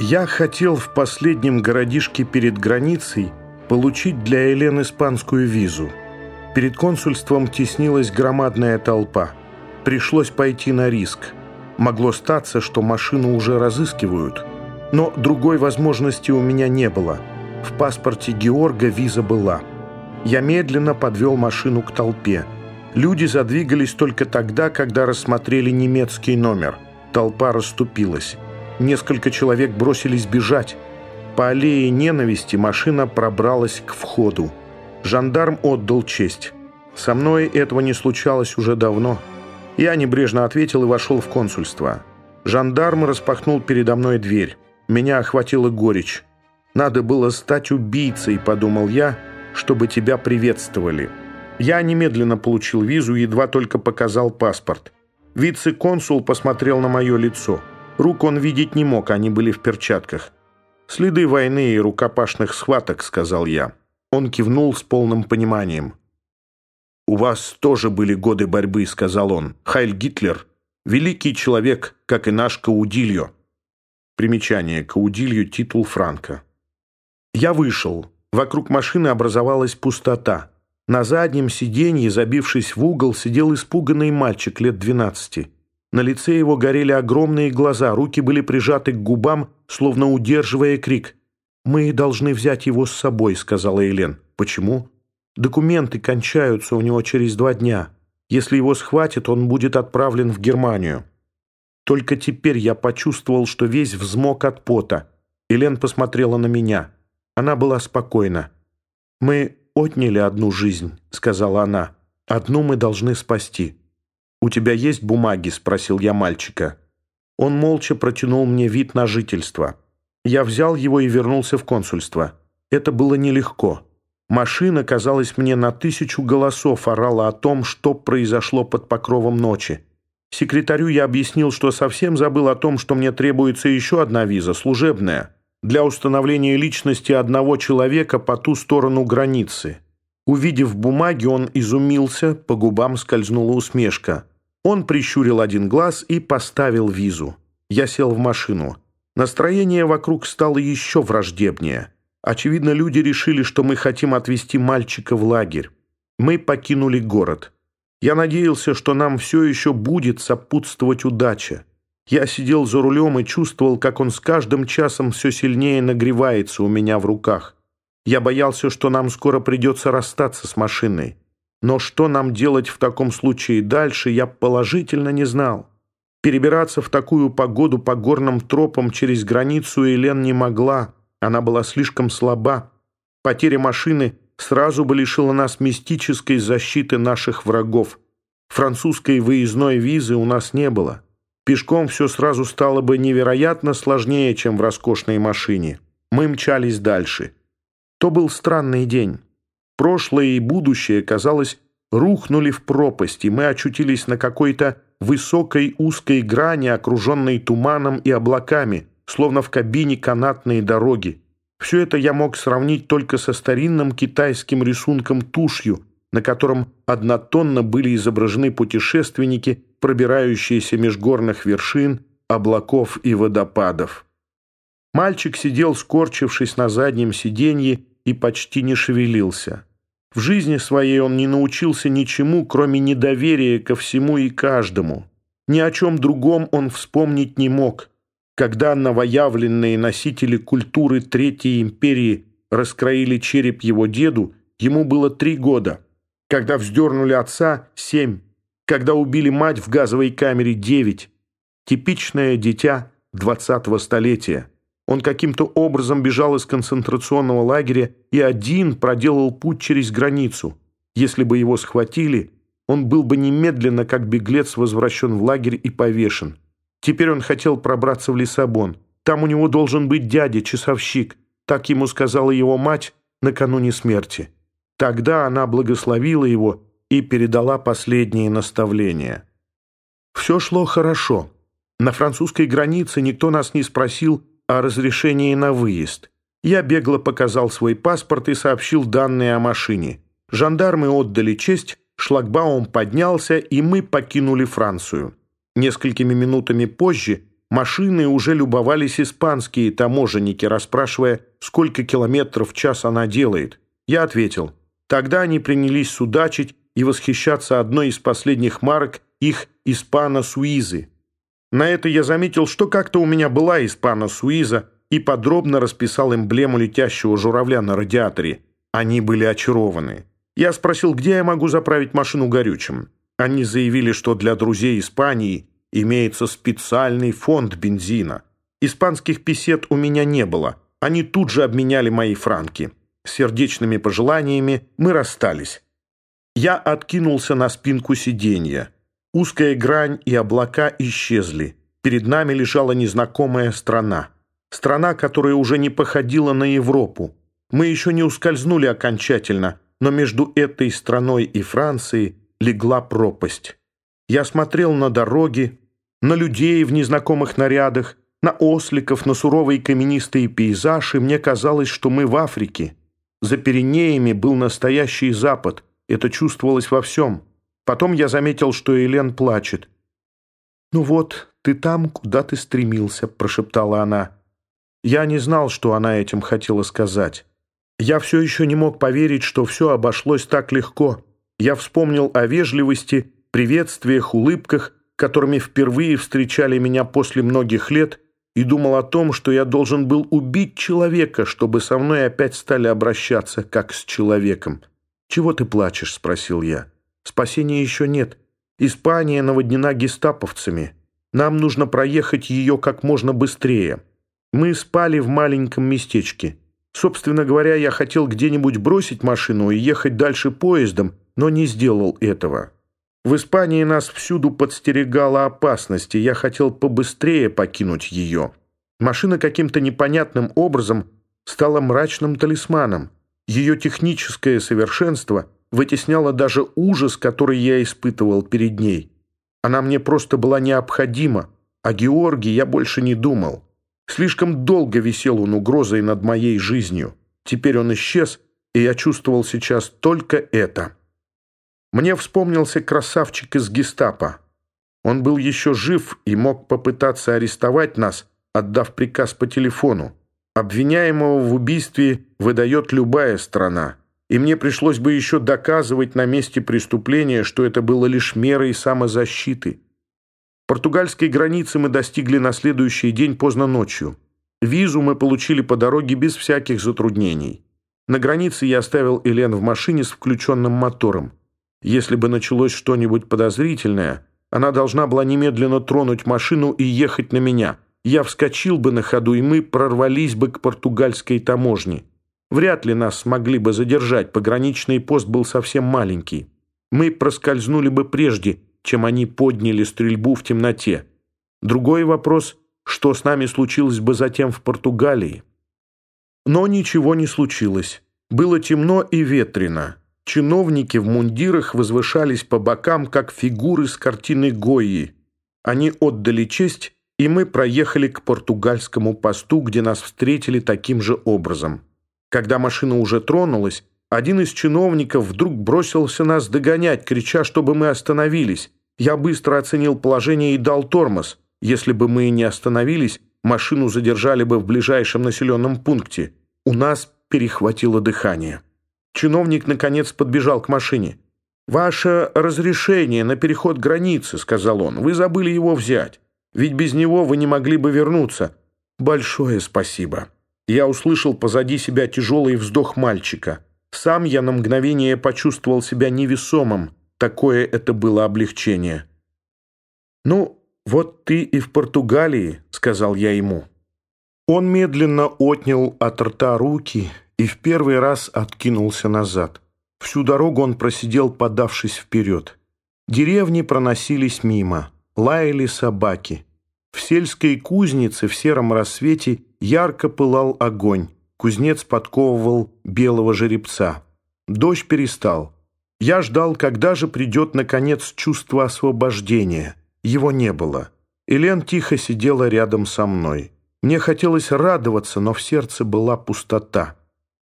Я хотел в последнем городишке перед границей получить для Элен испанскую визу. Перед консульством теснилась громадная толпа. Пришлось пойти на риск. Могло статься, что машину уже разыскивают. Но другой возможности у меня не было. В паспорте Георга виза была. Я медленно подвел машину к толпе. Люди задвигались только тогда, когда рассмотрели немецкий номер. Толпа расступилась. Несколько человек бросились бежать. По аллее ненависти машина пробралась к входу. Жандарм отдал честь. Со мной этого не случалось уже давно. Я небрежно ответил и вошел в консульство. Жандарм распахнул передо мной дверь. Меня охватила горечь. «Надо было стать убийцей», — подумал я, — «чтобы тебя приветствовали». Я немедленно получил визу, едва только показал паспорт. Вице-консул посмотрел на мое лицо — Рук он видеть не мог, они были в перчатках. «Следы войны и рукопашных схваток», — сказал я. Он кивнул с полным пониманием. «У вас тоже были годы борьбы», — сказал он. «Хайль Гитлер — великий человек, как и наш Каудильо». Примечание. Каудилью — титул Франка. Я вышел. Вокруг машины образовалась пустота. На заднем сиденье, забившись в угол, сидел испуганный мальчик лет двенадцати. На лице его горели огромные глаза, руки были прижаты к губам, словно удерживая крик. «Мы должны взять его с собой», — сказала Елен. «Почему?» «Документы кончаются у него через два дня. Если его схватят, он будет отправлен в Германию». Только теперь я почувствовал, что весь взмок от пота. Елен посмотрела на меня. Она была спокойна. «Мы отняли одну жизнь», — сказала она. «Одну мы должны спасти». «У тебя есть бумаги?» – спросил я мальчика. Он молча протянул мне вид на жительство. Я взял его и вернулся в консульство. Это было нелегко. Машина, казалось мне, на тысячу голосов орала о том, что произошло под покровом ночи. Секретарю я объяснил, что совсем забыл о том, что мне требуется еще одна виза, служебная, для установления личности одного человека по ту сторону границы. Увидев бумаги, он изумился, по губам скользнула усмешка. Он прищурил один глаз и поставил визу. Я сел в машину. Настроение вокруг стало еще враждебнее. Очевидно, люди решили, что мы хотим отвезти мальчика в лагерь. Мы покинули город. Я надеялся, что нам все еще будет сопутствовать удача. Я сидел за рулем и чувствовал, как он с каждым часом все сильнее нагревается у меня в руках. Я боялся, что нам скоро придется расстаться с машиной. Но что нам делать в таком случае дальше, я положительно не знал. Перебираться в такую погоду по горным тропам через границу Елен не могла. Она была слишком слаба. Потеря машины сразу бы лишила нас мистической защиты наших врагов. Французской выездной визы у нас не было. Пешком все сразу стало бы невероятно сложнее, чем в роскошной машине. Мы мчались дальше. То был странный день. Прошлое и будущее, казалось, рухнули в пропасть, и мы очутились на какой-то высокой узкой грани, окруженной туманом и облаками, словно в кабине канатной дороги. Все это я мог сравнить только со старинным китайским рисунком тушью, на котором однотонно были изображены путешественники, пробирающиеся меж горных вершин, облаков и водопадов. Мальчик сидел, скорчившись на заднем сиденье, и почти не шевелился. В жизни своей он не научился ничему, кроме недоверия ко всему и каждому. Ни о чем другом он вспомнить не мог. Когда новоявленные носители культуры Третьей империи раскроили череп его деду, ему было три года. Когда вздернули отца – семь. Когда убили мать в газовой камере – девять. Типичное дитя двадцатого столетия. Он каким-то образом бежал из концентрационного лагеря и один проделал путь через границу. Если бы его схватили, он был бы немедленно, как беглец, возвращен в лагерь и повешен. Теперь он хотел пробраться в Лиссабон. Там у него должен быть дядя, часовщик. Так ему сказала его мать накануне смерти. Тогда она благословила его и передала последние наставления. Все шло хорошо. На французской границе никто нас не спросил, о разрешении на выезд. Я бегло показал свой паспорт и сообщил данные о машине. Жандармы отдали честь, шлагбаум поднялся, и мы покинули Францию. Несколькими минутами позже машины уже любовались испанские таможенники, расспрашивая, сколько километров в час она делает. Я ответил. Тогда они принялись судачить и восхищаться одной из последних марок их «Испано-Суизы». На это я заметил, что как-то у меня была «Испано-Суиза» и подробно расписал эмблему летящего журавля на радиаторе. Они были очарованы. Я спросил, где я могу заправить машину горючим. Они заявили, что для друзей Испании имеется специальный фонд бензина. Испанских писет у меня не было. Они тут же обменяли мои франки. Сердечными пожеланиями мы расстались. Я откинулся на спинку сиденья. Узкая грань и облака исчезли. Перед нами лежала незнакомая страна. Страна, которая уже не походила на Европу. Мы еще не ускользнули окончательно, но между этой страной и Францией легла пропасть. Я смотрел на дороги, на людей в незнакомых нарядах, на осликов, на суровые каменистые пейзажи, мне казалось, что мы в Африке. За Пиренеями был настоящий Запад, это чувствовалось во всем. Потом я заметил, что Елен плачет. «Ну вот, ты там, куда ты стремился», — прошептала она. Я не знал, что она этим хотела сказать. Я все еще не мог поверить, что все обошлось так легко. Я вспомнил о вежливости, приветствиях, улыбках, которыми впервые встречали меня после многих лет, и думал о том, что я должен был убить человека, чтобы со мной опять стали обращаться, как с человеком. «Чего ты плачешь?» — спросил я. «Спасения еще нет. Испания наводнена гестаповцами. Нам нужно проехать ее как можно быстрее. Мы спали в маленьком местечке». Собственно говоря, я хотел где-нибудь бросить машину и ехать дальше поездом, но не сделал этого. В Испании нас всюду подстерегала опасность, и я хотел побыстрее покинуть ее. Машина каким-то непонятным образом стала мрачным талисманом. Ее техническое совершенство вытесняло даже ужас, который я испытывал перед ней. Она мне просто была необходима, о Георгии я больше не думал. Слишком долго висел он угрозой над моей жизнью. Теперь он исчез, и я чувствовал сейчас только это. Мне вспомнился красавчик из гестапо. Он был еще жив и мог попытаться арестовать нас, отдав приказ по телефону. Обвиняемого в убийстве выдает любая страна. И мне пришлось бы еще доказывать на месте преступления, что это было лишь мерой самозащиты. Португальской границы мы достигли на следующий день поздно ночью. Визу мы получили по дороге без всяких затруднений. На границе я оставил Элен в машине с включенным мотором. Если бы началось что-нибудь подозрительное, она должна была немедленно тронуть машину и ехать на меня. Я вскочил бы на ходу, и мы прорвались бы к португальской таможне. Вряд ли нас смогли бы задержать, пограничный пост был совсем маленький. Мы проскользнули бы прежде, чем они подняли стрельбу в темноте. Другой вопрос, что с нами случилось бы затем в Португалии. Но ничего не случилось. Было темно и ветрено. Чиновники в мундирах возвышались по бокам, как фигуры с картины Гойи. Они отдали честь, и мы проехали к португальскому посту, где нас встретили таким же образом. Когда машина уже тронулась, один из чиновников вдруг бросился нас догонять, крича, чтобы мы остановились. Я быстро оценил положение и дал тормоз. Если бы мы не остановились, машину задержали бы в ближайшем населенном пункте. У нас перехватило дыхание. Чиновник, наконец, подбежал к машине. «Ваше разрешение на переход границы», — сказал он. «Вы забыли его взять. Ведь без него вы не могли бы вернуться». «Большое спасибо». Я услышал позади себя тяжелый вздох мальчика. Сам я на мгновение почувствовал себя невесомым. Такое это было облегчение. «Ну, вот ты и в Португалии», — сказал я ему. Он медленно отнял от рта руки и в первый раз откинулся назад. Всю дорогу он просидел, подавшись вперед. Деревни проносились мимо, лаяли собаки. В сельской кузнице в сером рассвете ярко пылал огонь. Кузнец подковывал белого жеребца. Дождь перестал. Я ждал, когда же придет, наконец, чувство освобождения. Его не было. Элен тихо сидела рядом со мной. Мне хотелось радоваться, но в сердце была пустота.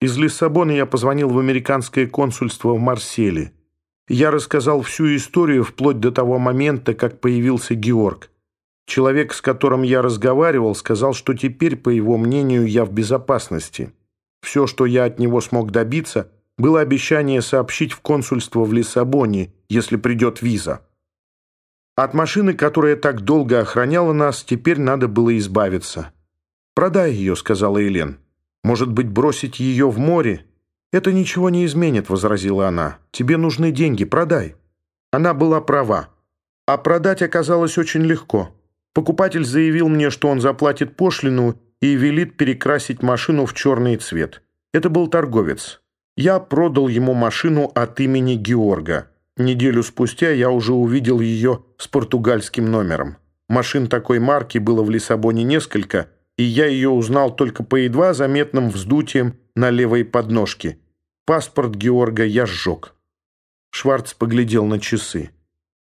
Из Лиссабона я позвонил в американское консульство в Марселе. Я рассказал всю историю вплоть до того момента, как появился Георг. Человек, с которым я разговаривал, сказал, что теперь, по его мнению, я в безопасности. Все, что я от него смог добиться, было обещание сообщить в консульство в Лиссабоне, если придет виза. От машины, которая так долго охраняла нас, теперь надо было избавиться. «Продай ее», — сказала Елен. «Может быть, бросить ее в море?» «Это ничего не изменит», — возразила она. «Тебе нужны деньги, продай». Она была права. А продать оказалось очень легко. Покупатель заявил мне, что он заплатит пошлину и велит перекрасить машину в черный цвет. Это был торговец. Я продал ему машину от имени Георга. Неделю спустя я уже увидел ее с португальским номером. Машин такой марки было в Лиссабоне несколько, и я ее узнал только по едва заметным вздутиям на левой подножке. Паспорт Георга я сжег. Шварц поглядел на часы.